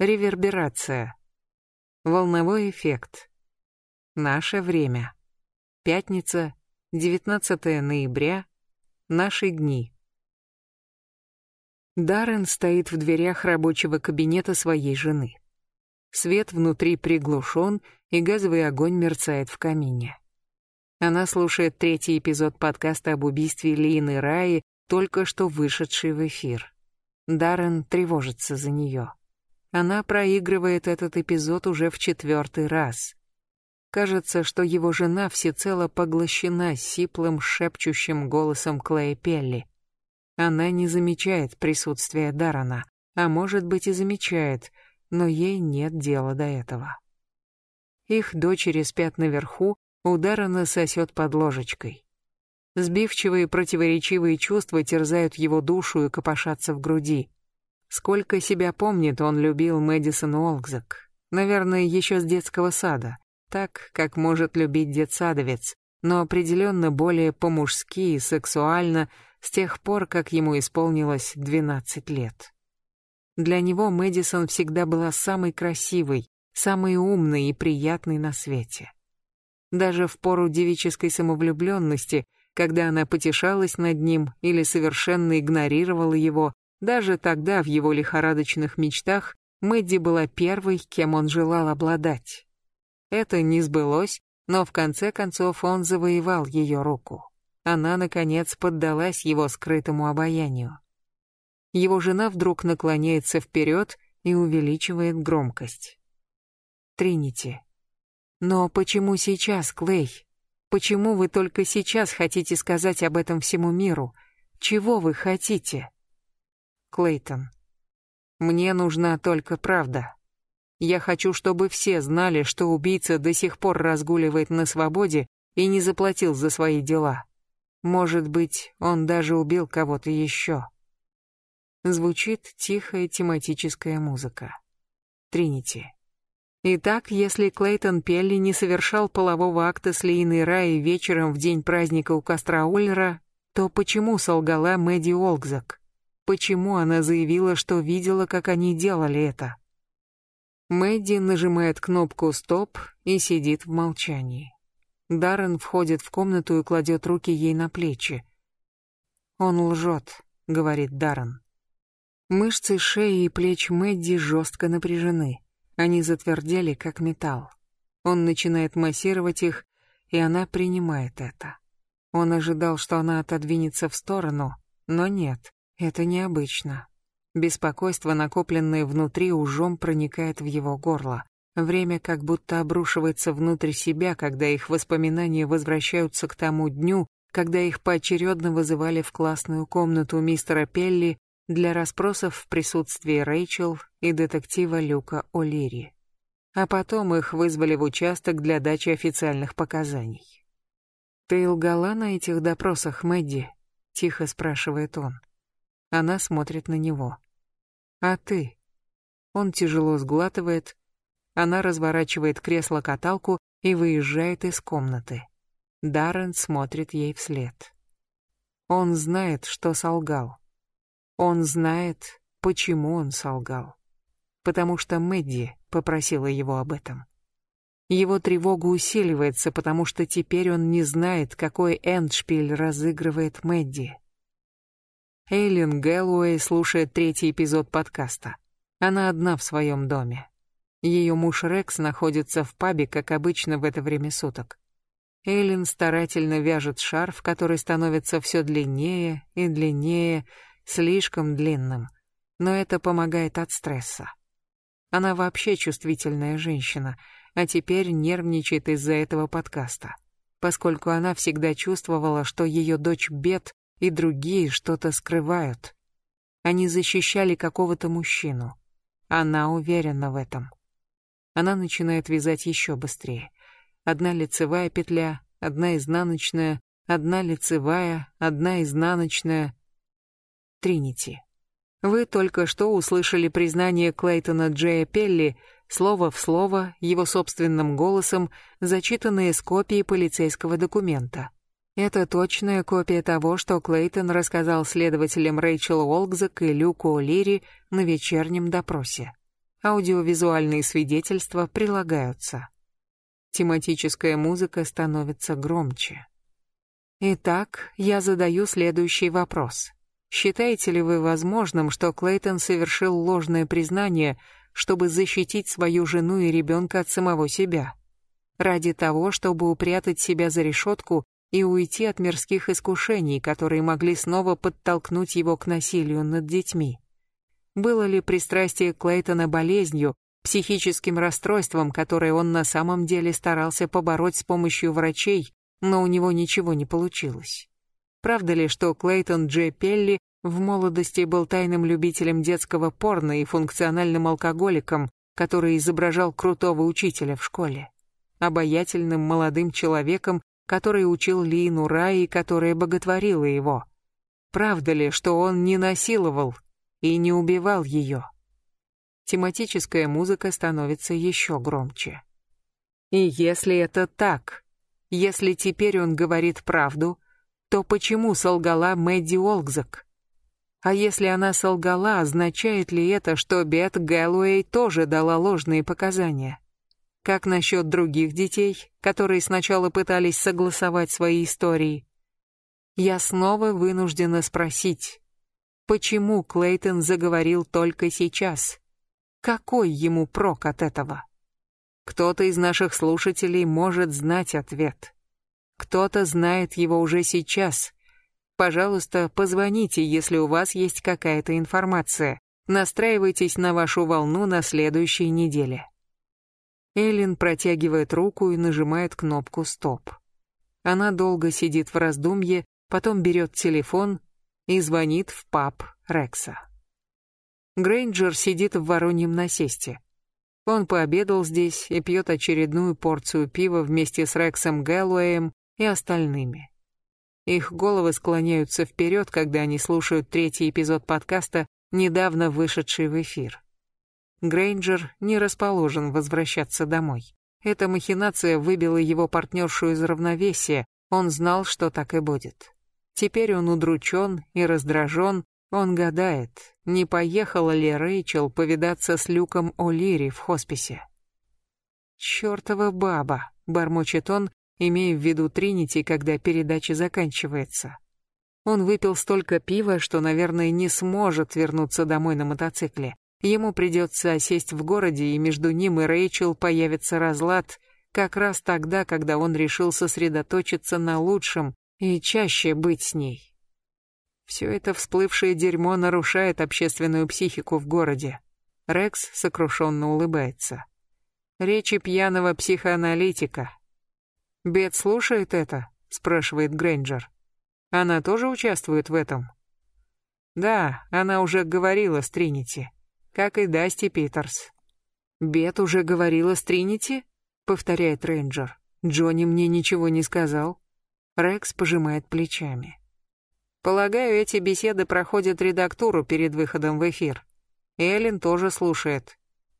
Реверберация. Волновой эффект. Наше время. Пятница, 19 ноября. Наши дни. Даррен стоит в дверях рабочего кабинета своей жены. Свет внутри приглушен, и газовый огонь мерцает в камине. Она слушает третий эпизод подкаста об убийстве Лины Раи, только что вышедший в эфир. Даррен тревожится за нее. Она проигрывает этот эпизод уже в четвертый раз. Кажется, что его жена всецело поглощена сиплым, шепчущим голосом Клея Пелли. Она не замечает присутствия Дарана, а может быть и замечает, но ей нет дела до этого. Их дочери спят наверху, у Дарана сосет под ложечкой. Сбивчивые противоречивые чувства терзают его душу и копошатся в груди. Сколько себя помнит, он любил Мэдисон Уолкзак. Наверное, еще с детского сада. Так, как может любить детсадовец, но определенно более по-мужски и сексуально – с тех пор, как ему исполнилось 12 лет. Для него Мэдисон всегда была самой красивой, самой умной и приятной на свете. Даже в пору девической самовлюбленности, когда она потешалась над ним или совершенно игнорировала его, даже тогда в его лихорадочных мечтах Мэдди была первой, кем он желал обладать. Это не сбылось, но в конце концов он завоевал ее руку она, наконец, поддалась его скрытому обаянию. Его жена вдруг наклоняется вперед и увеличивает громкость. Тринити. Но почему сейчас, Клей? Почему вы только сейчас хотите сказать об этом всему миру? Чего вы хотите? Клейтон. Мне нужна только правда. Я хочу, чтобы все знали, что убийца до сих пор разгуливает на свободе и не заплатил за свои дела. Может быть, он даже убил кого-то еще. Звучит тихая тематическая музыка. Тринити. Итак, если Клейтон Пелли не совершал полового акта с Лейной Раей вечером в день праздника у костра Ульра, то почему солгала Мэдди Олгзак? Почему она заявила, что видела, как они делали это? Мэдди нажимает кнопку «Стоп» и сидит в молчании. Даррен входит в комнату и кладет руки ей на плечи. «Он лжет», — говорит Даррен. Мышцы шеи и плеч Мэдди жестко напряжены. Они затвердели, как металл. Он начинает массировать их, и она принимает это. Он ожидал, что она отодвинется в сторону, но нет, это необычно. Беспокойство, накопленное внутри, ужом проникает в его горло. Время как будто обрушивается внутрь себя, когда их воспоминания возвращаются к тому дню, когда их поочередно вызывали в классную комнату мистера Пелли для расспросов в присутствии Рэйчел и детектива Люка О'Лири. А потом их вызвали в участок для дачи официальных показаний. «Ты лгала на этих допросах, Мэдди?» — тихо спрашивает он. Она смотрит на него. «А ты?» Он тяжело сглатывает, она разворачивает кресло-каталку и выезжает из комнаты. Даррен смотрит ей вслед. Он знает, что солгал. Он знает, почему он солгал. Потому что Мэдди попросила его об этом. Его тревога усиливается, потому что теперь он не знает, какой эндшпиль разыгрывает Мэдди. Эйлин Гэллоуэй слушает третий эпизод подкаста. Она одна в своем доме. Ее муж Рекс находится в пабе, как обычно в это время суток. Эйлин старательно вяжет шарф, который становится все длиннее и длиннее, слишком длинным. Но это помогает от стресса. Она вообще чувствительная женщина, а теперь нервничает из-за этого подкаста, поскольку она всегда чувствовала, что ее дочь Бет и другие что-то скрывают. Они защищали какого-то мужчину. Она уверена в этом. Она начинает вязать еще быстрее. Одна лицевая петля, одна изнаночная, одна лицевая, одна изнаночная. Тринити. Вы только что услышали признание Клейтона Джея Пелли слово в слово, его собственным голосом, зачитанное с копии полицейского документа. Это точная копия того, что Клейтон рассказал следователям Рэйчел Уолкзак и Люку О'Лири на вечернем допросе. Аудиовизуальные свидетельства прилагаются. Тематическая музыка становится громче. Итак, я задаю следующий вопрос. Считаете ли вы возможным, что Клейтон совершил ложное признание, чтобы защитить свою жену и ребенка от самого себя? Ради того, чтобы упрятать себя за решетку и уйти от мирских искушений, которые могли снова подтолкнуть его к насилию над детьми? Было ли пристрастие Клейтона болезнью, психическим расстройством, которое он на самом деле старался побороть с помощью врачей, но у него ничего не получилось? Правда ли, что Клейтон Дж. Пелли в молодости был тайным любителем детского порно и функциональным алкоголиком, который изображал крутого учителя в школе? Обаятельным молодым человеком, который учил Лину Раи, которая боготворила его? Правда ли, что он не насиловал и не убивал ее? Тематическая музыка становится еще громче. И если это так, если теперь он говорит правду, то почему солгала Мэдди Олгзак? А если она солгала, означает ли это, что Бет Гэллоуэй тоже дала ложные показания? Как насчет других детей, которые сначала пытались согласовать свои истории? Я снова вынуждена спросить, почему Клейтон заговорил только сейчас? Какой ему прок от этого? Кто-то из наших слушателей может знать ответ. Кто-то знает его уже сейчас. Пожалуйста, позвоните, если у вас есть какая-то информация. Настраивайтесь на вашу волну на следующей неделе. Эллен протягивает руку и нажимает кнопку «Стоп». Она долго сидит в раздумье, потом берет телефон и звонит в паб Рекса. Грейнджер сидит в вороньем насесте. Он пообедал здесь и пьет очередную порцию пива вместе с Рексом Гэллоуэем и остальными. Их головы склоняются вперед, когда они слушают третий эпизод подкаста, недавно вышедший в эфир. Грейнджер не расположен возвращаться домой. Эта махинация выбила его партнершу из равновесия, он знал, что так и будет. Теперь он удручен и раздражен, он гадает, не поехала ли Рэйчел повидаться с Люком О'Лири в хосписе. «Чёртова баба», — бормочет он, имея в виду Тринити, когда передача заканчивается. Он выпил столько пива, что, наверное, не сможет вернуться домой на мотоцикле. Ему придется осесть в городе, и между ним и Рэйчел появится разлад как раз тогда, когда он решил сосредоточиться на лучшем и чаще быть с ней. Все это всплывшее дерьмо нарушает общественную психику в городе. Рекс сокрушенно улыбается. Речи пьяного психоаналитика, «Бет слушает это?» — спрашивает Грейнджер. «Она тоже участвует в этом?» «Да, она уже говорила с Тринити, как и Дасти Питерс». «Бет уже говорила с Тринити?» — повторяет Рейнджер. «Джонни мне ничего не сказал». Рекс пожимает плечами. «Полагаю, эти беседы проходят редактуру перед выходом в эфир. Эллен тоже слушает.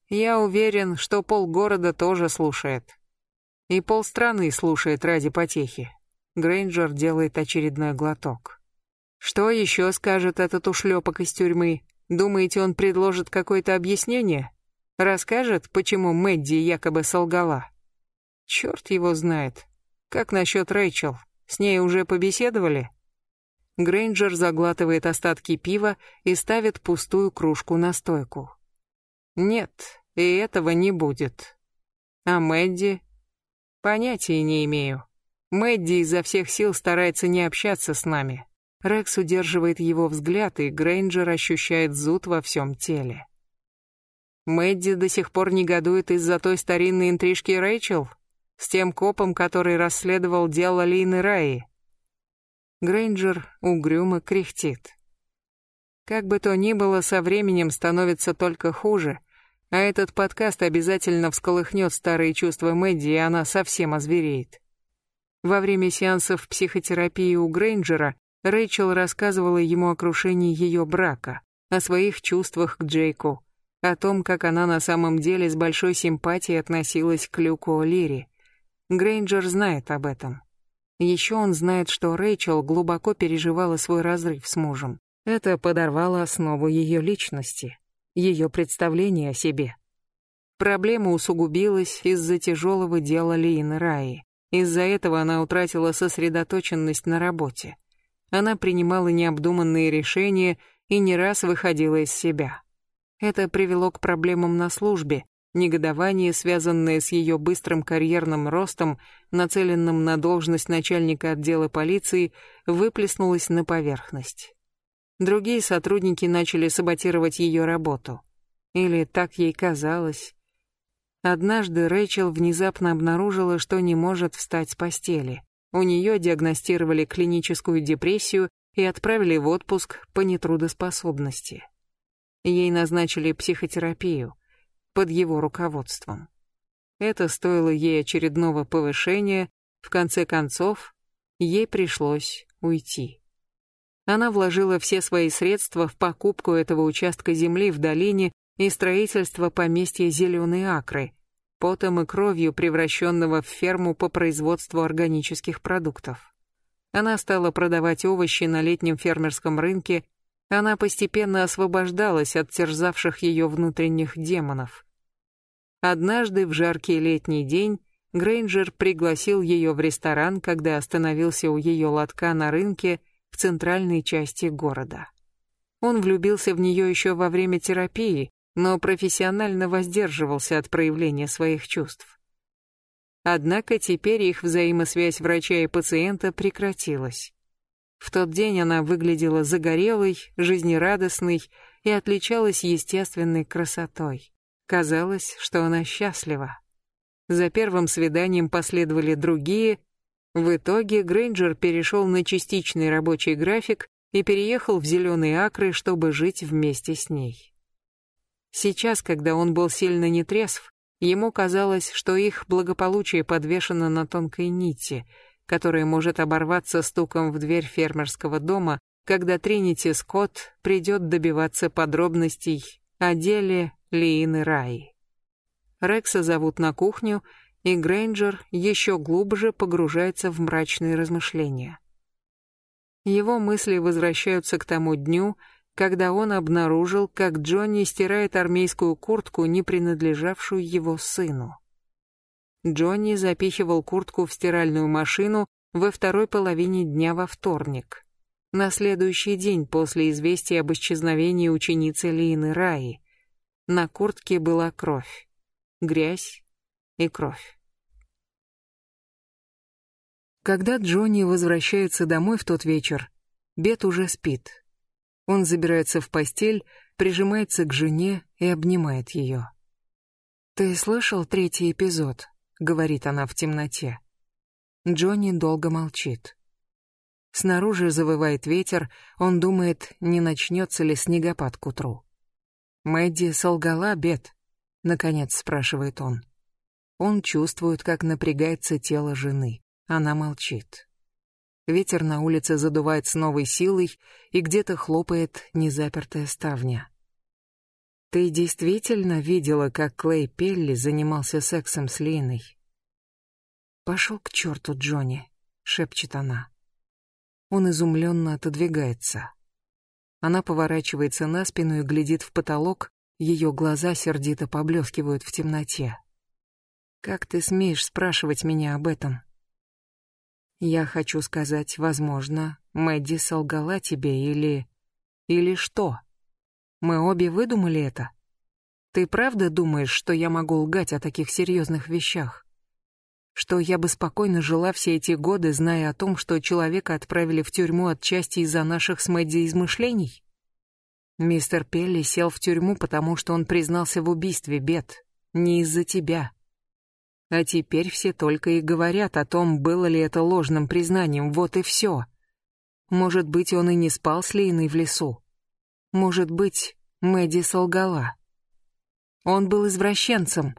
Я уверен, что полгорода тоже слушает. И полстраны слушает ради потехи. Грейнджер делает очередной глоток. Что еще скажет этот ушлепок из тюрьмы? Думаете, он предложит какое-то объяснение? Расскажет, почему Мэдди якобы солгала? Черт его знает. Как насчет Рэйчел? С ней уже побеседовали? Грейнджер заглатывает остатки пива и ставит пустую кружку на стойку. Нет, и этого не будет. А Мэдди Понятия не имею. Мэдди изо всех сил старается не общаться с нами. Рекс удерживает его взгляд, и Грейнджер ощущает зуд во всем теле. Мэдди до сих пор негодует из-за той старинной интрижки Рэйчел? С тем копом, который расследовал дело Лины Раи? Грейнджер угрюмо кряхтит. Как бы то ни было, со временем становится только хуже, а этот подкаст обязательно всколыхнет старые чувства Мэдди, и она совсем озвереет. Во время сеансов психотерапии у Грейнджера Рэйчел рассказывала ему о крушении ее брака, о своих чувствах к Джейку, о том, как она на самом деле с большой симпатией относилась к Люку О'Лири. Грейнджер знает об этом. Еще он знает, что Рэйчел глубоко переживала свой разрыв с мужем. Это подорвало основу ее личности ее представление о себе. Проблема усугубилась из-за тяжелого дела Лины Раи. Из-за этого она утратила сосредоточенность на работе. Она принимала необдуманные решения и не раз выходила из себя. Это привело к проблемам на службе, негодование, связанное с ее быстрым карьерным ростом, нацеленным на должность начальника отдела полиции, выплеснулось на поверхность. Другие сотрудники начали саботировать ее работу. Или так ей казалось. Однажды Рэйчел внезапно обнаружила, что не может встать с постели. У нее диагностировали клиническую депрессию и отправили в отпуск по нетрудоспособности. Ей назначили психотерапию под его руководством. Это стоило ей очередного повышения, в конце концов, ей пришлось уйти. Она вложила все свои средства в покупку этого участка земли в долине и строительство поместья Зеленые Акры, потом и кровью превращенного в ферму по производству органических продуктов. Она стала продавать овощи на летнем фермерском рынке, она постепенно освобождалась от терзавших ее внутренних демонов. Однажды в жаркий летний день Грейнджер пригласил ее в ресторан, когда остановился у ее лотка на рынке в центральной части города. Он влюбился в нее еще во время терапии, но профессионально воздерживался от проявления своих чувств. Однако теперь их взаимосвязь врача и пациента прекратилась. В тот день она выглядела загорелой, жизнерадостной и отличалась естественной красотой. Казалось, что она счастлива. За первым свиданием последовали другие. В итоге Грейнджер перешел на частичный рабочий график и переехал в Зеленые Акры, чтобы жить вместе с ней. Сейчас, когда он был сильно нетрезв, ему казалось, что их благополучие подвешено на тонкой нити — которая может оборваться стуком в дверь фермерского дома, когда Тринити Скотт придет добиваться подробностей о деле Лиины Раи. Рекса зовут на кухню, и Грейнджер еще глубже погружается в мрачные размышления. Его мысли возвращаются к тому дню, когда он обнаружил, как Джонни стирает армейскую куртку, не принадлежавшую его сыну. Джонни запихивал куртку в стиральную машину во второй половине дня во вторник. На следующий день после известия об исчезновении ученицы Лины Раи. На куртке была кровь, грязь и кровь. Когда Джонни возвращается домой в тот вечер, Бет уже спит. Он забирается в постель, прижимается к жене и обнимает ее. «Ты слышал третий эпизод?» — говорит она в темноте. Джонни долго молчит. Снаружи завывает ветер, он думает, не начнется ли снегопад к утру. «Мэдди солгала, Бет?» — наконец спрашивает он. Он чувствует, как напрягается тело жены. Она молчит. Ветер на улице задувает с новой силой, и где-то хлопает незапертая ставня. Ты действительно видела, как Клей Пелли занимался сексом с Линой? Пошел к черту, Джонни, шепчет она. Он изумленно отодвигается. Она поворачивается на спину и глядит в потолок, ее глаза сердито поблескивают в темноте. Как ты смеешь спрашивать меня об этом? Я хочу сказать, возможно, Мэдди солгала тебе или... Или что? Мы обе выдумали это. Ты правда думаешь, что я могу лгать о таких серьезных вещах? Что я бы спокойно жила все эти годы, зная о том, что человека отправили в тюрьму отчасти из-за наших с Мэдди измышлений? Мистер Пелли сел в тюрьму, потому что он признался в убийстве, Бет, не из-за тебя. А теперь все только и говорят о том, было ли это ложным признанием, вот и все. Может быть, он и не спал с Лейной в лесу. Может быть, Мэдди солгала. Он был извращенцем.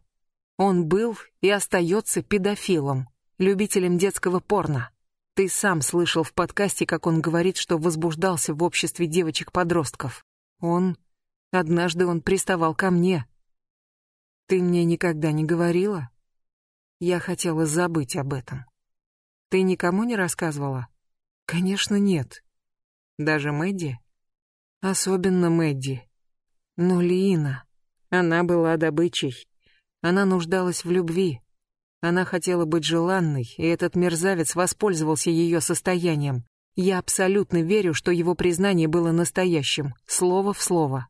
Он был и остается педофилом, любителем детского порно. Ты сам слышал в подкасте, как он говорит, что возбуждался в обществе девочек-подростков. Он... Однажды он приставал ко мне. Ты мне никогда не говорила? Я хотела забыть об этом. Ты никому не рассказывала? Конечно, нет. Даже Мэдди? Особенно Мэдди. Но Лиина, она была добычей. Она нуждалась в любви. Она хотела быть желанной, и этот мерзавец воспользовался ее состоянием. Я абсолютно верю, что его признание было настоящим, слово в слово.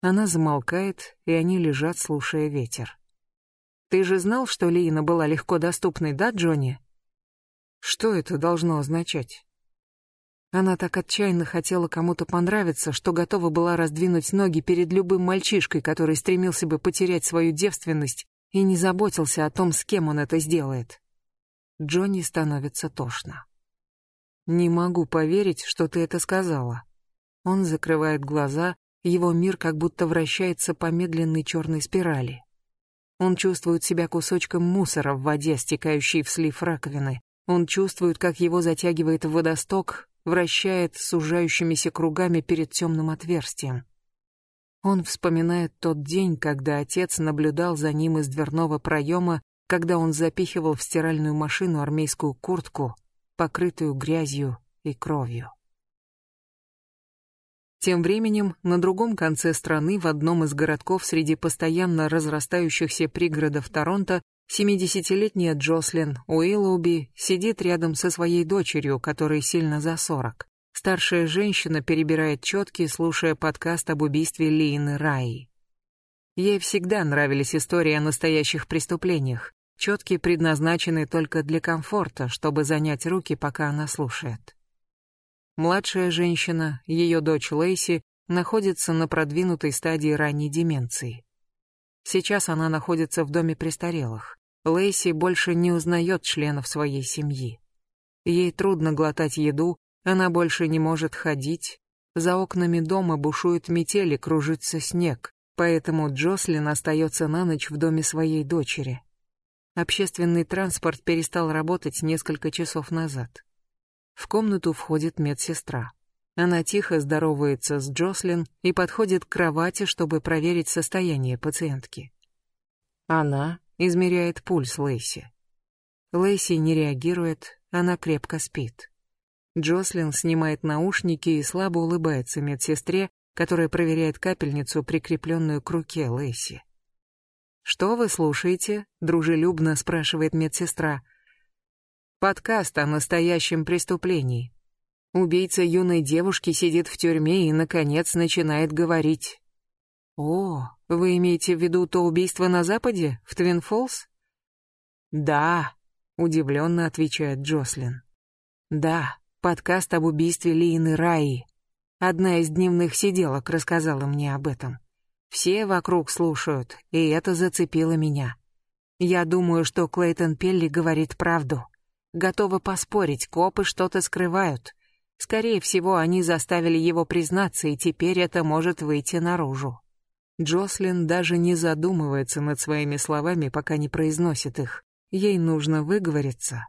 Она замолкает, и они лежат, слушая ветер. Ты же знал, что Лина была легко доступной, да, Джонни? Что это должно означать? Она так отчаянно хотела кому-то понравиться, что готова была раздвинуть ноги перед любым мальчишкой, который стремился бы потерять свою девственность и не заботился о том, с кем он это сделает. Джонни становится тошно. «Не могу поверить, что ты это сказала». Он закрывает глаза, его мир как будто вращается по медленной черной спирали. Он чувствует себя кусочком мусора в воде, стекающей в слив раковины. Он чувствует, как его затягивает в водосток, вращает сужающимися кругами перед темным отверстием. Он вспоминает тот день, когда отец наблюдал за ним из дверного проема, когда он запихивал в стиральную машину армейскую куртку, покрытую грязью и кровью. Тем временем, на другом конце страны, в одном из городков среди постоянно разрастающихся пригородов Торонто, 70-летняя Джослин Уиллоуби сидит рядом со своей дочерью, которой сильно за 40. Старшая женщина перебирает четки, слушая подкаст об убийстве Лины Раи. Ей всегда нравились истории о настоящих преступлениях. Четки предназначены только для комфорта, чтобы занять руки, пока она слушает. Младшая женщина, ее дочь Лейси, находится на продвинутой стадии ранней деменции. Сейчас она находится в доме престарелых. Лейси больше не узнает членов своей семьи. Ей трудно глотать еду, она больше не может ходить. За окнами дома бушует метель и кружится снег, поэтому Джослин остается на ночь в доме своей дочери. Общественный транспорт перестал работать несколько часов назад. В комнату входит медсестра. Она тихо здоровается с Джослин и подходит к кровати, чтобы проверить состояние пациентки. Она измеряет пульс Лейси. Лейси не реагирует, она крепко спит. Джослин снимает наушники и слабо улыбается медсестре, которая проверяет капельницу, прикрепленную к руке Лейси. «Что вы слушаете?» — дружелюбно спрашивает медсестра. «Подкаст о настоящем преступлении. Убийца юной девушки сидит в тюрьме и, наконец, начинает говорить. «О, вы имеете в виду то убийство на Западе, в Твин-Фоллс?» «Да», — удивленно отвечает Джослин. «Да, подкаст об убийстве Лины Раи. Одна из дневных сиделок рассказала мне об этом. Все вокруг слушают, и это зацепило меня. Я думаю, что Клейтон Пелли говорит правду. Готова поспорить, копы что-то скрывают. Скорее всего, они заставили его признаться, и теперь это может выйти наружу. Джослин даже не задумывается над своими словами, пока не произносит их. Ей нужно выговориться.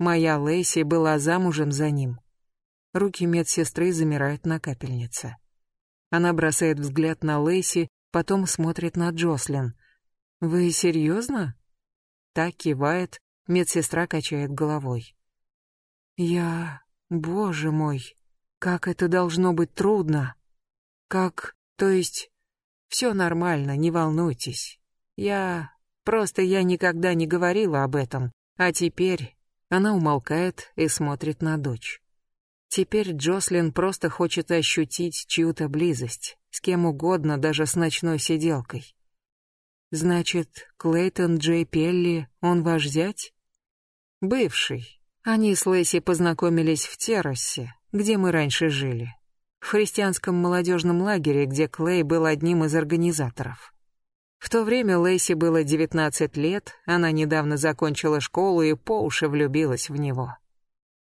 Моя Лейси была замужем за ним. Руки медсестры замирают на капельнице. Она бросает взгляд на Лейси, потом смотрит на Джослин. «Вы серьезно?» Так кивает, медсестра качает головой. «Я... Боже мой, как это должно быть трудно. Как, то есть, все нормально, не волнуйтесь. Я... Просто я никогда не говорила об этом. А теперь... Она умолкает и смотрит на дочь. Теперь Джослин просто хочет ощутить чью-то близость, с кем угодно, даже с ночной сиделкой. Значит, Клейтон Джей Пелли, он ваш зять? Бывший, они с Лэйси познакомились в Террасе, где мы раньше жили. В христианском молодежном лагере, где Клей был одним из организаторов. В то время Лэйси было 19 лет, она недавно закончила школу и по уши влюбилась в него.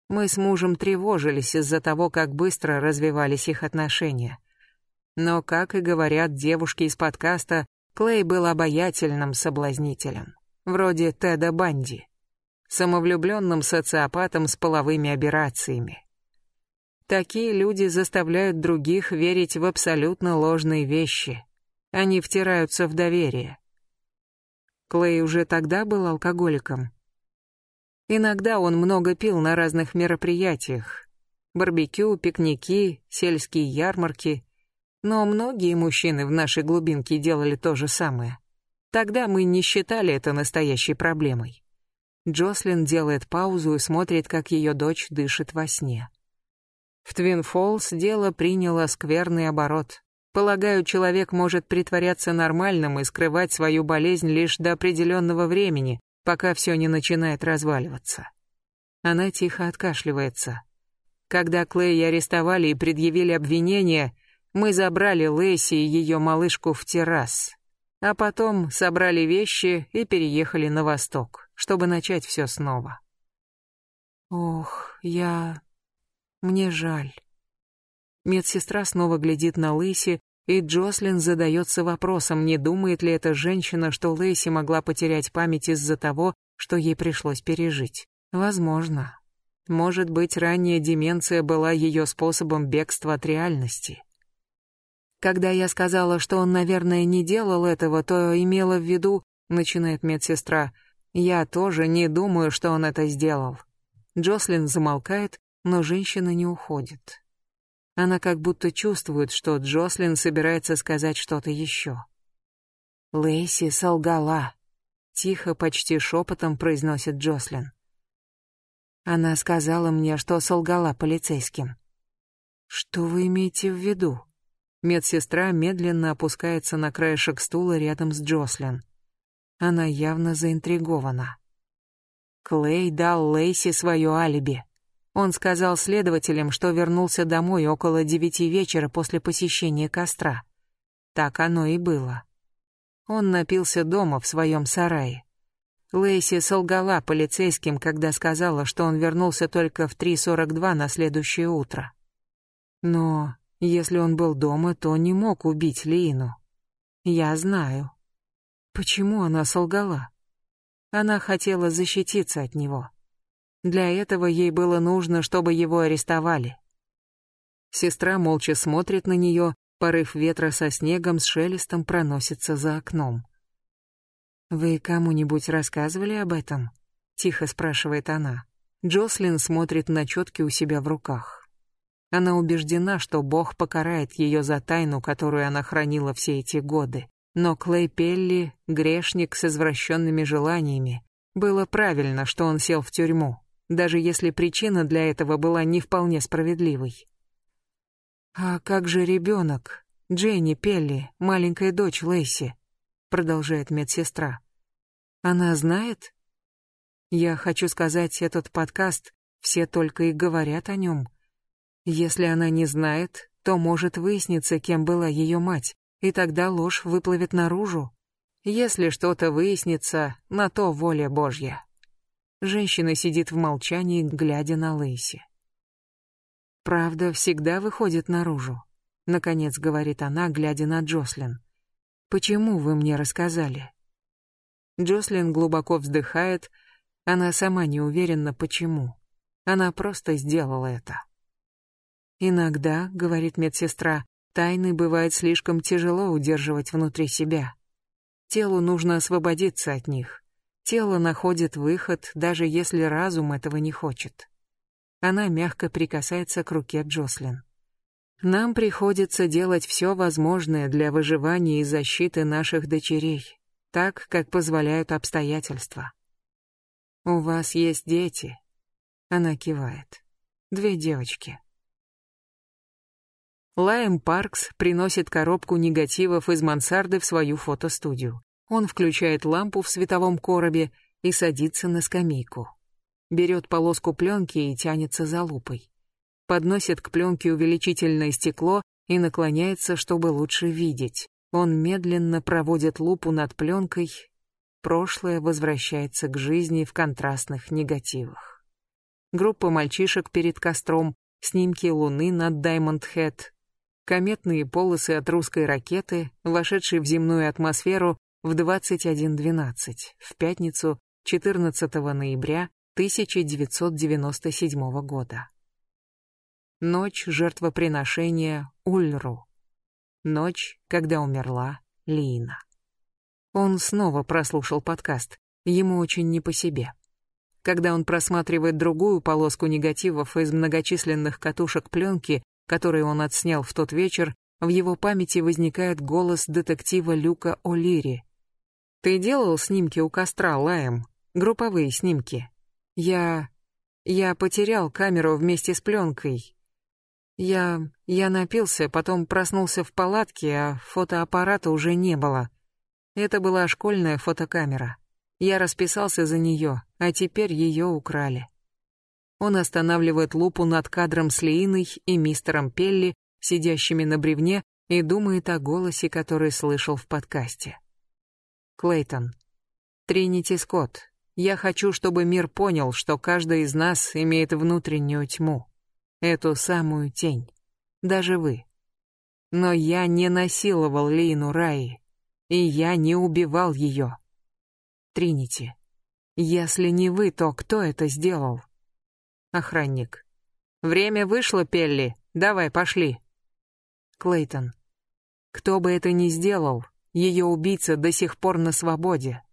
Мы с мужем тревожились из-за того, как быстро развивались их отношения. Но, как и говорят девушки из подкаста, Клей был обаятельным соблазнителем, вроде Теда Банди самовлюбленным социопатом с половыми операциями. Такие люди заставляют других верить в абсолютно ложные вещи. Они втираются в доверие. Клей уже тогда был алкоголиком. Иногда он много пил на разных мероприятиях. Барбекю, пикники, сельские ярмарки. Но многие мужчины в нашей глубинке делали то же самое. Тогда мы не считали это настоящей проблемой. Джослин делает паузу и смотрит, как ее дочь дышит во сне. В Твин Фоллс дело приняло скверный оборот. Полагаю, человек может притворяться нормальным и скрывать свою болезнь лишь до определенного времени, пока все не начинает разваливаться. Она тихо откашливается. Когда Клей арестовали и предъявили обвинение, мы забрали Лэйси и ее малышку в террас, а потом собрали вещи и переехали на восток, чтобы начать все снова. Ох, я... Мне жаль. Медсестра снова глядит на Лэйси, и Джослин задается вопросом, не думает ли эта женщина, что Лэйси могла потерять память из-за того, что ей пришлось пережить. Возможно. Может быть, ранняя деменция была ее способом бегства от реальности. Когда я сказала, что он, наверное, не делал этого, то имела в виду, начинает медсестра, я тоже не думаю, что он это сделал. Джослин замолкает, но женщина не уходит. Она как будто чувствует, что Джослин собирается сказать что-то еще. Лейси солгала. Тихо, почти шепотом произносит Джослин. Она сказала мне, что солгала полицейским. Что вы имеете в виду? Медсестра медленно опускается на краешек стула рядом с Джослин. Она явно заинтригована. Клей дал Лейси свое алиби. Он сказал следователям, что вернулся домой около девяти вечера после посещения костра. Так оно и было. Он напился дома в своем сарае. Лейси солгала полицейским, когда сказала, что он вернулся только в 3.42 на следующее утро. Но если он был дома, то не мог убить Лину. Я знаю. Почему она солгала? Она хотела защититься от него. Для этого ей было нужно, чтобы его арестовали. Сестра молча смотрит на нее, порыв ветра со снегом с шелестом проносится за окном. «Вы кому-нибудь рассказывали об этом?» — тихо спрашивает она. Джослин смотрит на четки у себя в руках. Она убеждена, что Бог покарает ее за тайну, которую она хранила все эти годы. Но Клей Пелли — грешник с извращенными желаниями. Было правильно, что он сел в тюрьму даже если причина для этого была не вполне справедливой. «А как же ребенок? Дженни Пелли, маленькая дочь Лейси», — продолжает медсестра. «Она знает?» «Я хочу сказать, этот подкаст, все только и говорят о нем. Если она не знает, то может выясниться, кем была ее мать, и тогда ложь выплывет наружу. Если что-то выяснится, на то воля Божья». Женщина сидит в молчании, глядя на Лейси. «Правда всегда выходит наружу», — наконец говорит она, глядя на Джослин. «Почему вы мне рассказали?» Джослин глубоко вздыхает, она сама не уверена, почему. Она просто сделала это. «Иногда, — говорит медсестра, — тайны бывает слишком тяжело удерживать внутри себя. Телу нужно освободиться от них. Тело находит выход, даже если разум этого не хочет. Она мягко прикасается к руке Джослин. Нам приходится делать все возможное для выживания и защиты наших дочерей, так, как позволяют обстоятельства. У вас есть дети. Она кивает. Две девочки. Лайм Паркс приносит коробку негативов из мансарды в свою фотостудию. Он включает лампу в световом коробе и садится на скамейку. Берет полоску пленки и тянется за лупой. Подносит к пленке увеличительное стекло и наклоняется, чтобы лучше видеть. Он медленно проводит лупу над пленкой. Прошлое возвращается к жизни в контрастных негативах. Группа мальчишек перед костром, снимки луны над Даймонд-Хэт, кометные полосы от русской ракеты, вошедшей в земную атмосферу в 21.12 в пятницу 14 ноября 1997 года. Ночь жертвоприношения Ульру. Ночь, когда умерла Лина. Он снова прослушал подкаст. Ему очень не по себе. Когда он просматривает другую полоску негативов из многочисленных катушек пленки, которые он отснял в тот вечер, в его памяти возникает голос детектива Люка О'Лири, Ты делал снимки у костра Лаем? Групповые снимки? Я... Я потерял камеру вместе с пленкой. Я... Я напился, потом проснулся в палатке, а фотоаппарата уже не было. Это была школьная фотокамера. Я расписался за нее, а теперь ее украли. Он останавливает лупу над кадром с Леиной и мистером Пелли, сидящими на бревне, и думает о голосе, который слышал в подкасте. Клейтон. Тринити Скотт. Я хочу, чтобы мир понял, что каждый из нас имеет внутреннюю тьму. Эту самую тень. Даже вы. Но я не насиловал Лину Раи. И я не убивал ее. Тринити. Если не вы, то кто это сделал? Охранник. Время вышло, Пелли. Давай, пошли. Клейтон. Кто бы это ни сделал, ее убийца до сих пор на свободе.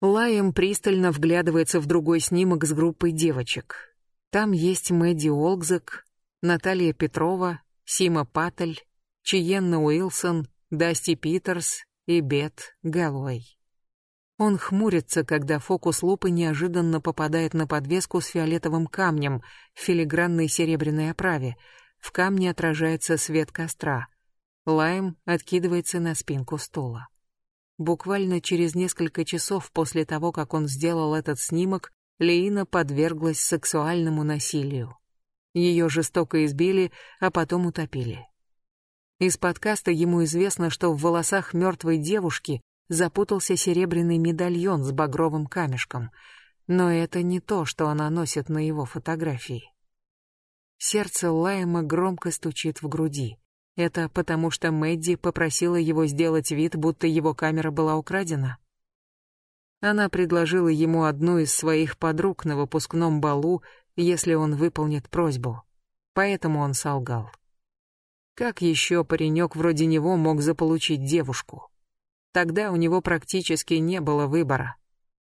Лайем пристально вглядывается в другой снимок с группой девочек. Там есть Мэдди Олгзек, Наталья Петрова, Сима Паттель, Чиенна Уилсон, Дасти Питерс и Бет Гэллоуэй. Он хмурится, когда фокус лупы неожиданно попадает на подвеску с фиолетовым камнем в филигранной серебряной оправе. В камне отражается свет костра. Лайм откидывается на спинку стула. Буквально через несколько часов после того, как он сделал этот снимок, Леина подверглась сексуальному насилию. Ее жестоко избили, а потом утопили. Из подкаста ему известно, что в волосах мертвой девушки запутался серебряный медальон с багровым камешком, но это не то, что она носит на его фотографии. Сердце Лайма громко стучит в груди. Это потому, что Мэдди попросила его сделать вид, будто его камера была украдена. Она предложила ему одну из своих подруг на выпускном балу, если он выполнит просьбу. Поэтому он солгал. Как еще паренек вроде него мог заполучить девушку? Тогда у него практически не было выбора.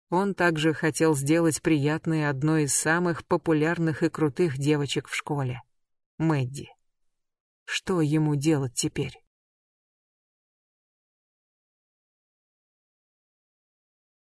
Он также хотел сделать приятной одной из самых популярных и крутых девочек в школе — Мэдди. Что ему делать теперь?